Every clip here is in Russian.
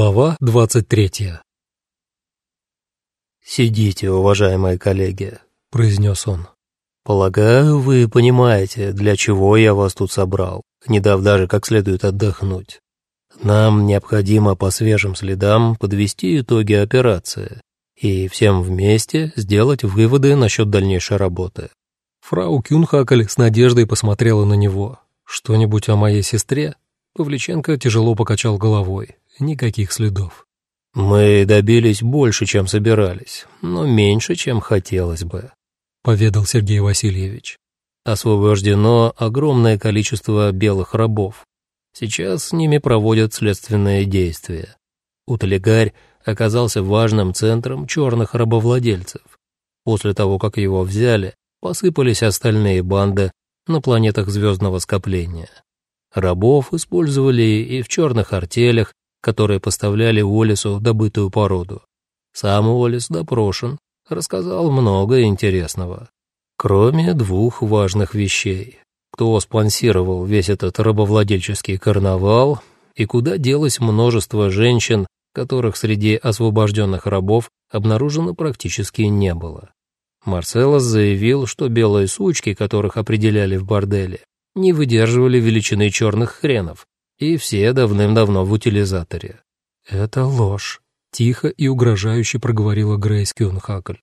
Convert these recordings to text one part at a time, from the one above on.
Глава двадцать третья. «Сидите, уважаемые коллеги», — произнес он. «Полагаю, вы понимаете, для чего я вас тут собрал, не дав даже как следует отдохнуть. Нам необходимо по свежим следам подвести итоги операции и всем вместе сделать выводы насчет дальнейшей работы». Фрау Кюнхакль с надеждой посмотрела на него. «Что-нибудь о моей сестре?» Павличенко тяжело покачал головой. Никаких следов. «Мы добились больше, чем собирались, но меньше, чем хотелось бы», — поведал Сергей Васильевич. «Освобождено огромное количество белых рабов. Сейчас с ними проводят следственные действия. Уталигарь оказался важным центром черных рабовладельцев. После того, как его взяли, посыпались остальные банды на планетах звездного скопления. Рабов использовали и в черных артелях, которые поставляли Уоллесу добытую породу. Сам Уоллес допрошен, рассказал много интересного. Кроме двух важных вещей. Кто спонсировал весь этот рабовладельческий карнавал и куда делось множество женщин, которых среди освобожденных рабов обнаружено практически не было. Марселос заявил, что белые сучки, которых определяли в борделе, не выдерживали величины черных хренов, и все давным-давно в утилизаторе. «Это ложь», — тихо и угрожающе проговорила Грейс Кюнхакль.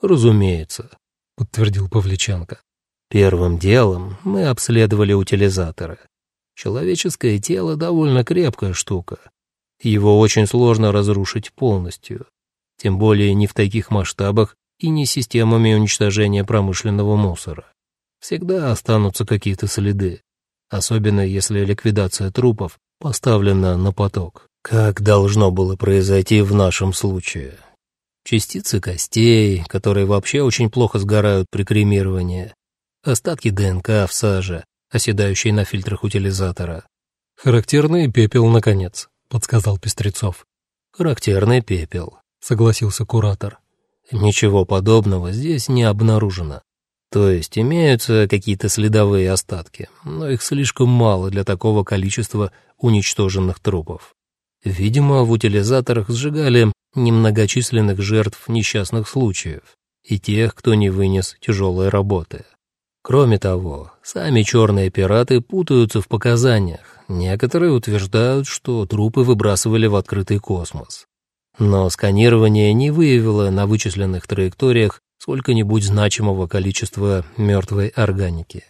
«Разумеется», — подтвердил Павличенко. «Первым делом мы обследовали утилизаторы. Человеческое тело довольно крепкая штука. Его очень сложно разрушить полностью, тем более не в таких масштабах и не системами уничтожения промышленного мусора. Всегда останутся какие-то следы особенно если ликвидация трупов поставлена на поток, как должно было произойти в нашем случае. Частицы костей, которые вообще очень плохо сгорают при кремировании, остатки ДНК в саже, оседающие на фильтрах утилизатора. «Характерный пепел, наконец», — подсказал Пестрецов. «Характерный пепел», — согласился куратор. «Ничего подобного здесь не обнаружено. То есть имеются какие-то следовые остатки, но их слишком мало для такого количества уничтоженных трупов. Видимо, в утилизаторах сжигали немногочисленных жертв несчастных случаев и тех, кто не вынес тяжелой работы. Кроме того, сами черные пираты путаются в показаниях. Некоторые утверждают, что трупы выбрасывали в открытый космос. Но сканирование не выявило на вычисленных траекториях сколько-нибудь значимого количества мертвой органики.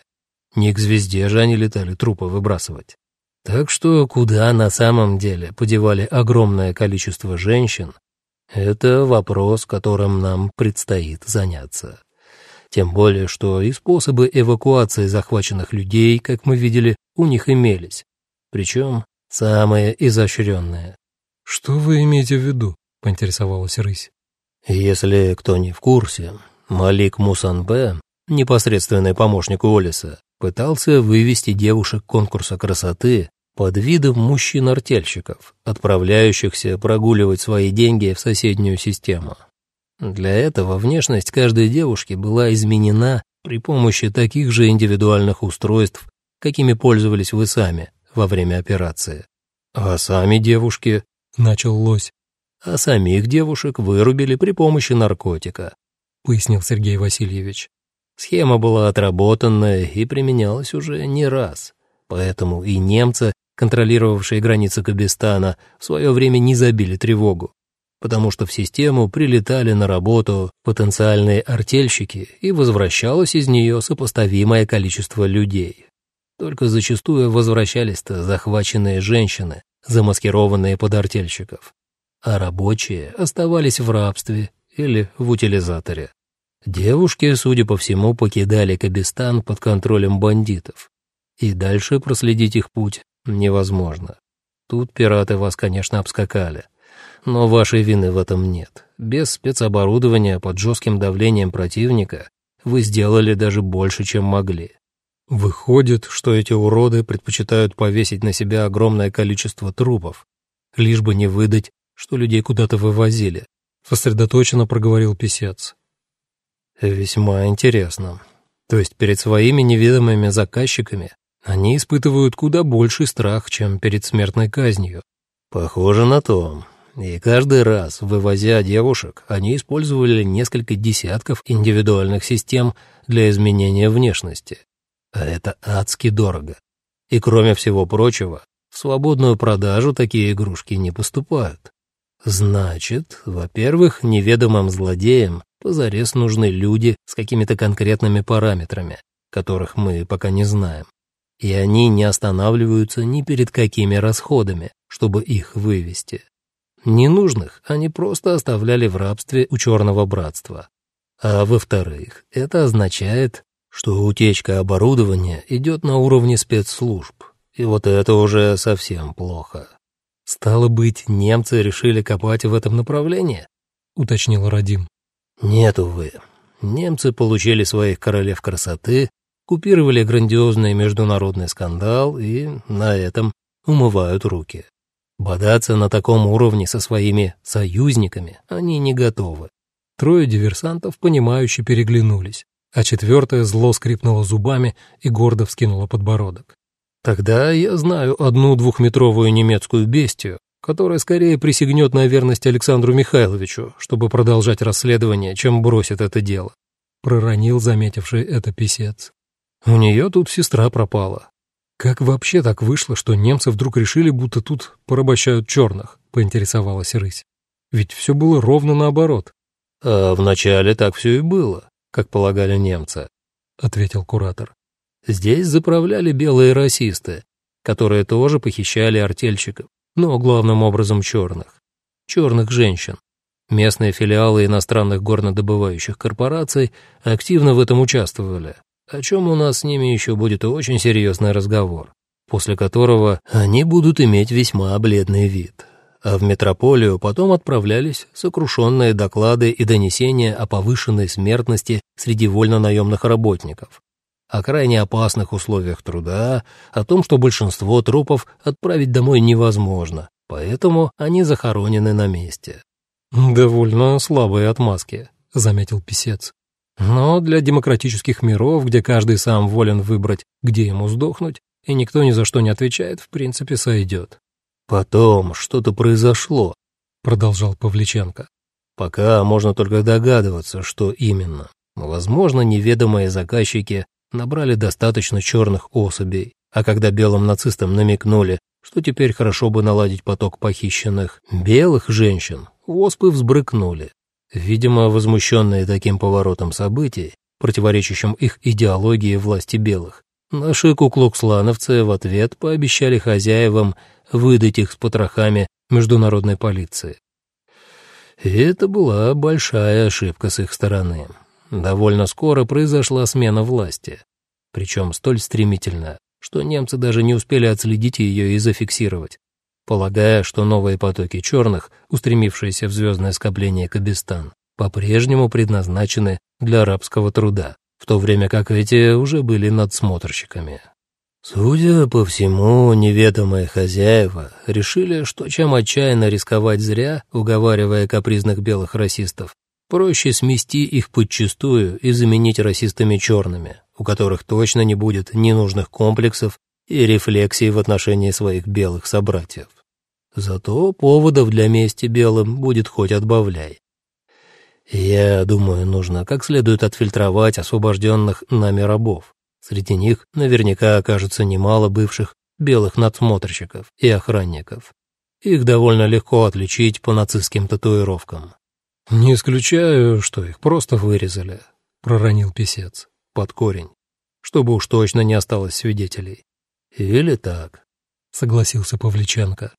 Не к звезде же они летали трупы выбрасывать. Так что куда на самом деле подевали огромное количество женщин, это вопрос, которым нам предстоит заняться. Тем более, что и способы эвакуации захваченных людей, как мы видели, у них имелись. Причем самые изощренные. «Что вы имеете в виду?» — поинтересовалась рысь. Если кто не в курсе, Малик Мусанбе, непосредственный помощник Уоллеса, пытался вывести девушек конкурса красоты под видом мужчин-артельщиков, отправляющихся прогуливать свои деньги в соседнюю систему. Для этого внешность каждой девушки была изменена при помощи таких же индивидуальных устройств, какими пользовались вы сами во время операции. А сами девушки, — начал лось, а самих девушек вырубили при помощи наркотика», — пояснил Сергей Васильевич. Схема была отработанная и применялась уже не раз, поэтому и немцы, контролировавшие границы Кабистана, в свое время не забили тревогу, потому что в систему прилетали на работу потенциальные артельщики и возвращалось из нее сопоставимое количество людей. Только зачастую возвращались-то захваченные женщины, замаскированные под артельщиков а рабочие оставались в рабстве или в утилизаторе. Девушки, судя по всему, покидали Кабистан под контролем бандитов, и дальше проследить их путь невозможно. Тут пираты вас, конечно, обскакали, но вашей вины в этом нет. Без спецоборудования под жестким давлением противника вы сделали даже больше, чем могли. Выходит, что эти уроды предпочитают повесить на себя огромное количество трупов, лишь бы не выдать что людей куда-то вывозили», — сосредоточенно проговорил писец. «Весьма интересно. То есть перед своими неведомыми заказчиками они испытывают куда больший страх, чем перед смертной казнью. Похоже на то. И каждый раз, вывозя девушек, они использовали несколько десятков индивидуальных систем для изменения внешности. А это адски дорого. И кроме всего прочего, в свободную продажу такие игрушки не поступают. Значит, во-первых, неведомым злодеям позарез нужны люди с какими-то конкретными параметрами, которых мы пока не знаем. И они не останавливаются ни перед какими расходами, чтобы их вывести. Ненужных они просто оставляли в рабстве у Черного Братства. А во-вторых, это означает, что утечка оборудования идет на уровне спецслужб, и вот это уже совсем плохо. «Стало быть, немцы решили копать в этом направлении?» — уточнил Радим. «Нет, увы. Немцы получили своих королев красоты, купировали грандиозный международный скандал и на этом умывают руки. Бодаться на таком уровне со своими союзниками они не готовы. Трое диверсантов, понимающе переглянулись, а четвертая зло скрипнула зубами и гордо вскинула подбородок. Тогда я знаю одну двухметровую немецкую бестию, которая скорее присягнет на верность Александру Михайловичу, чтобы продолжать расследование, чем бросит это дело», — проронил заметивший это писец. «У нее тут сестра пропала». «Как вообще так вышло, что немцы вдруг решили, будто тут порабощают черных?» — поинтересовалась рысь. «Ведь все было ровно наоборот». «А вначале так все и было, как полагали немцы», — ответил куратор. Здесь заправляли белые расисты, которые тоже похищали артельщиков, но главным образом черных. Черных женщин. Местные филиалы иностранных горнодобывающих корпораций активно в этом участвовали, о чем у нас с ними еще будет очень серьезный разговор, после которого они будут иметь весьма бледный вид. А в метрополию потом отправлялись сокрушенные доклады и донесения о повышенной смертности среди вольно-наемных работников, о крайне опасных условиях труда, о том, что большинство трупов отправить домой невозможно, поэтому они захоронены на месте. «Довольно слабые отмазки», — заметил писец. «Но для демократических миров, где каждый сам волен выбрать, где ему сдохнуть, и никто ни за что не отвечает, в принципе, сойдет». «Потом что-то произошло», — продолжал Павличенко. «Пока можно только догадываться, что именно. Возможно, неведомые заказчики набрали достаточно черных особей, а когда белым нацистам намекнули, что теперь хорошо бы наладить поток похищенных белых женщин, оспы взбрыкнули. Видимо, возмущенные таким поворотом событий, противоречащим их идеологии власти белых, наши куклукслановцы в ответ пообещали хозяевам выдать их с потрохами международной полиции. И это была большая ошибка с их стороны. Довольно скоро произошла смена власти, причем столь стремительная, что немцы даже не успели отследить ее и зафиксировать, полагая, что новые потоки черных, устремившиеся в звездное скопление Кабистан, по-прежнему предназначены для арабского труда, в то время как эти уже были надсмотрщиками. Судя по всему, неведомые хозяева решили, что чем отчаянно рисковать зря, уговаривая капризных белых расистов, Проще смести их подчистую и заменить расистами черными, у которых точно не будет ненужных комплексов и рефлексий в отношении своих белых собратьев. Зато поводов для мести белым будет хоть отбавляй. Я думаю, нужно как следует отфильтровать освобожденных нами рабов. Среди них наверняка окажется немало бывших белых надсмотрщиков и охранников. Их довольно легко отличить по нацистским татуировкам. «Не исключаю, что их просто вырезали», — проронил писец, под корень, чтобы уж точно не осталось свидетелей. «Или так», — согласился Павличенко.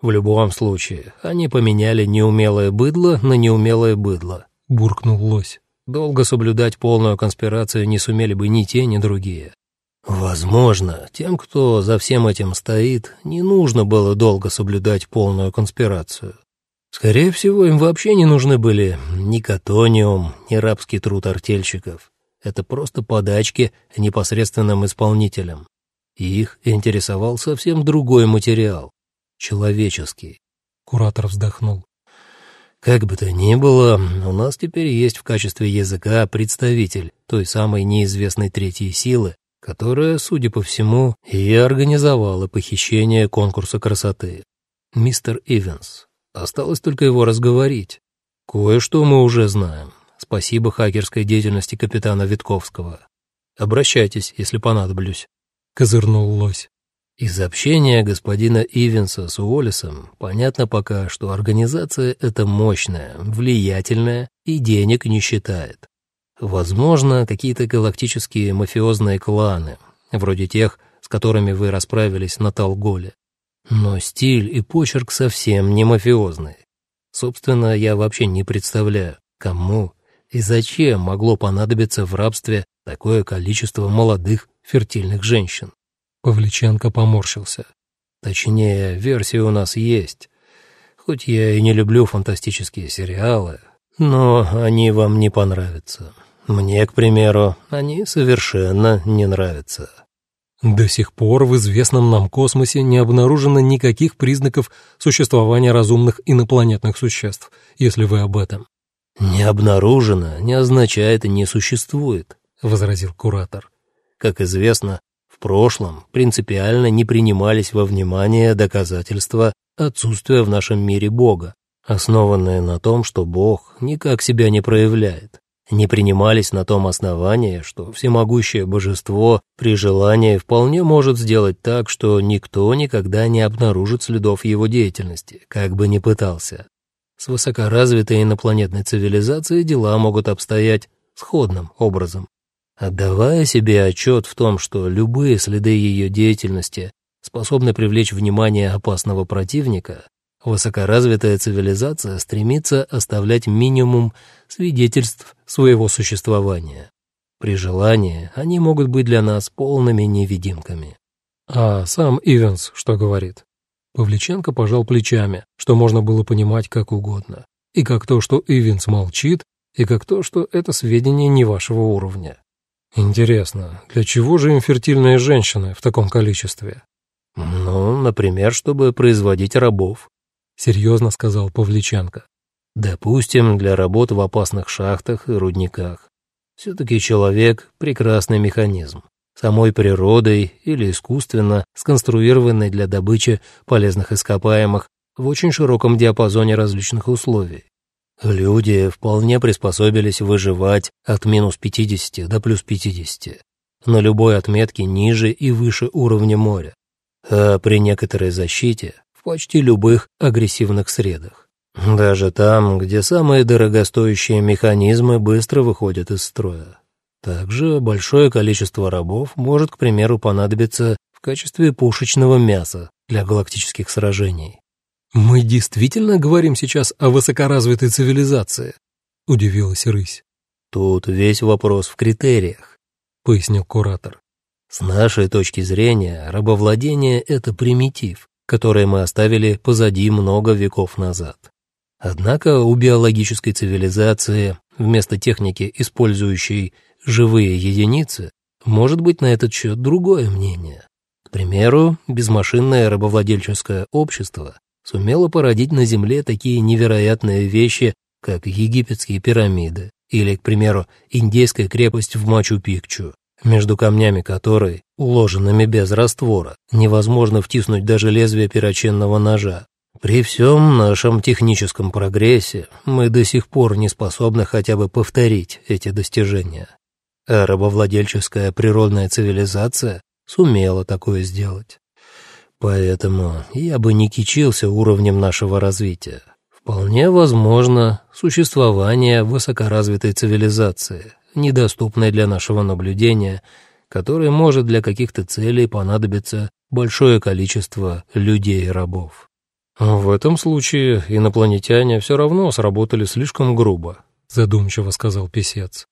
«В любом случае, они поменяли неумелое быдло на неумелое быдло», — буркнул лось. «Долго соблюдать полную конспирацию не сумели бы ни те, ни другие». Возможно, тем, кто за всем этим стоит, не нужно было долго соблюдать полную конспирацию. Скорее всего, им вообще не нужны были ни катониум, ни рабский труд артельщиков. Это просто подачки непосредственным исполнителям. Их интересовал совсем другой материал — человеческий. Куратор вздохнул. Как бы то ни было, у нас теперь есть в качестве языка представитель той самой неизвестной третьей силы, которая, судя по всему, и организовала похищение конкурса красоты. Мистер Ивенс. Осталось только его разговорить. Кое-что мы уже знаем. Спасибо хакерской деятельности капитана Витковского. Обращайтесь, если понадоблюсь. Козырнул лось. Из общения господина Ивенса с Уоллесом понятно пока, что организация эта мощная, влиятельная и денег не считает. Возможно, какие-то галактические мафиозные кланы, вроде тех, с которыми вы расправились на Талголе. Но стиль и почерк совсем не мафиозные. Собственно, я вообще не представляю, кому и зачем могло понадобиться в рабстве такое количество молодых фертильных женщин. Павличенко поморщился. Точнее, версии у нас есть. Хоть я и не люблю фантастические сериалы, но они вам не понравятся. Мне, к примеру, они совершенно не нравятся. До сих пор в известном нам космосе не обнаружено никаких признаков существования разумных инопланетных существ, если вы об этом. «Не обнаружено не означает «не существует», — возразил куратор. Как известно, в прошлом принципиально не принимались во внимание доказательства отсутствия в нашем мире Бога, основанные на том, что Бог никак себя не проявляет не принимались на том основании, что всемогущее божество при желании вполне может сделать так, что никто никогда не обнаружит следов его деятельности, как бы ни пытался. С высокоразвитой инопланетной цивилизацией дела могут обстоять сходным образом. Отдавая себе отчет в том, что любые следы ее деятельности способны привлечь внимание опасного противника, Высокоразвитая цивилизация стремится оставлять минимум свидетельств своего существования. При желании они могут быть для нас полными невидимками. А сам Ивенс что говорит? Павличенко пожал плечами, что можно было понимать как угодно. И как то, что Ивенс молчит, и как то, что это сведения не вашего уровня. Интересно, для чего же инфертильные женщины в таком количестве? Ну, например, чтобы производить рабов серьезно сказал Павличенко. Допустим, для работы в опасных шахтах и рудниках. Все-таки человек — прекрасный механизм, самой природой или искусственно сконструированный для добычи полезных ископаемых в очень широком диапазоне различных условий. Люди вполне приспособились выживать от минус 50 до плюс 50, на любой отметке ниже и выше уровня моря. А при некоторой защите почти любых агрессивных средах. Даже там, где самые дорогостоящие механизмы быстро выходят из строя. Также большое количество рабов может, к примеру, понадобиться в качестве пушечного мяса для галактических сражений. «Мы действительно говорим сейчас о высокоразвитой цивилизации?» — удивилась Рысь. «Тут весь вопрос в критериях», — пояснил куратор. «С нашей точки зрения, рабовладение — это примитив, которые мы оставили позади много веков назад. Однако у биологической цивилизации вместо техники, использующей живые единицы, может быть на этот счет другое мнение. К примеру, безмашинное рабовладельческое общество сумело породить на Земле такие невероятные вещи, как египетские пирамиды или, к примеру, индейская крепость в Мачу-Пикчу, между камнями которой, уложенными без раствора, невозможно втиснуть даже лезвие перочинного ножа. При всем нашем техническом прогрессе мы до сих пор не способны хотя бы повторить эти достижения. А рабовладельческая природная цивилизация сумела такое сделать. Поэтому я бы не кичился уровнем нашего развития. Вполне возможно существование высокоразвитой цивилизации, недоступной для нашего наблюдения, которой может для каких-то целей понадобиться большое количество людей и рабов. «В этом случае инопланетяне все равно сработали слишком грубо», задумчиво сказал писец.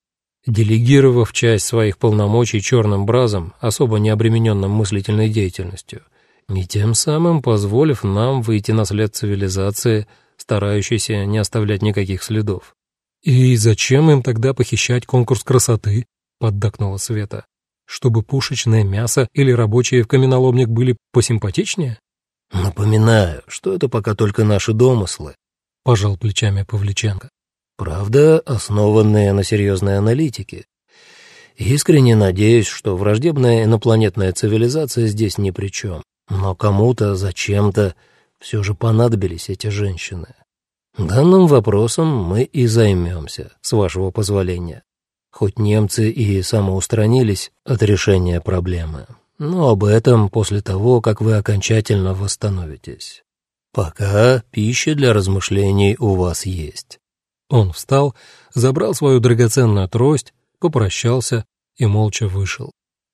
Делегировав часть своих полномочий черным бразом, особо не обремененным мыслительной деятельностью, и тем самым позволив нам выйти на след цивилизации, старающейся не оставлять никаких следов. «И зачем им тогда похищать конкурс красоты?» — поддакнула Света. «Чтобы пушечное мясо или рабочие в каменоломник были посимпатичнее?» «Напоминаю, что это пока только наши домыслы», — пожал плечами Павличенко. «Правда, основанные на серьезной аналитике. Искренне надеюсь, что враждебная инопланетная цивилизация здесь ни при чем. Но кому-то, зачем-то все же понадобились эти женщины. Данным вопросом мы и займемся, с вашего позволения. Хоть немцы и самоустранились от решения проблемы, но об этом после того, как вы окончательно восстановитесь. Пока пища для размышлений у вас есть». Он встал, забрал свою драгоценную трость, попрощался и молча вышел.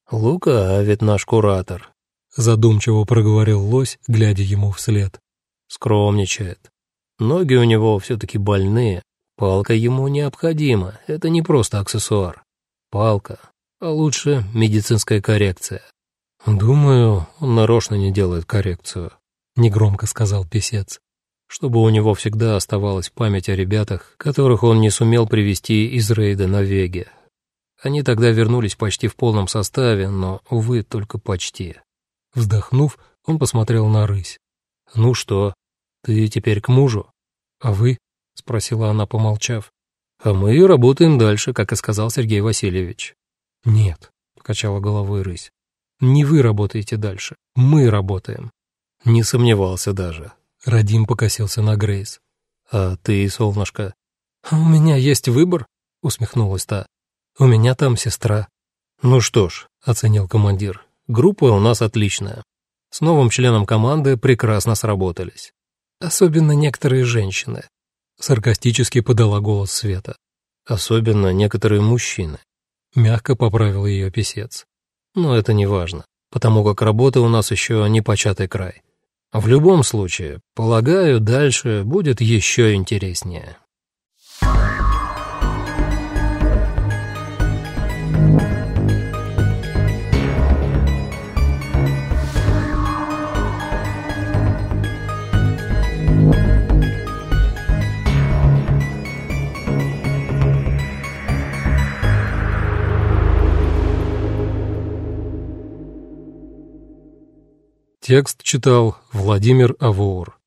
«Лука, ведь наш куратор», — задумчиво проговорил лось, глядя ему вслед. «Скромничает. Ноги у него все-таки больные. Палка ему необходима, это не просто аксессуар. Палка, а лучше медицинская коррекция». «Думаю, он нарочно не делает коррекцию», — негромко сказал писец, чтобы у него всегда оставалась память о ребятах, которых он не сумел привести из рейда на Веге. Они тогда вернулись почти в полном составе, но, увы, только почти. Вздохнув, он посмотрел на рысь. «Ну что, ты теперь к мужу?» «А вы?» — спросила она, помолчав. «А мы работаем дальше, как и сказал Сергей Васильевич». «Нет», — покачала головой рысь. «Не вы работаете дальше, мы работаем». Не сомневался даже. Радим покосился на Грейс. «А ты, солнышко?» «У меня есть выбор», — усмехнулась та. «У меня там сестра». «Ну что ж», — оценил командир, — «группа у нас отличная. С новым членом команды прекрасно сработались. Особенно некоторые женщины», — саркастически подала голос Света. «Особенно некоторые мужчины», — мягко поправил ее писец. «Но это не важно, потому как работа у нас еще не початый край». В любом случае, полагаю, дальше будет еще интереснее. Текст читал Владимир Авор.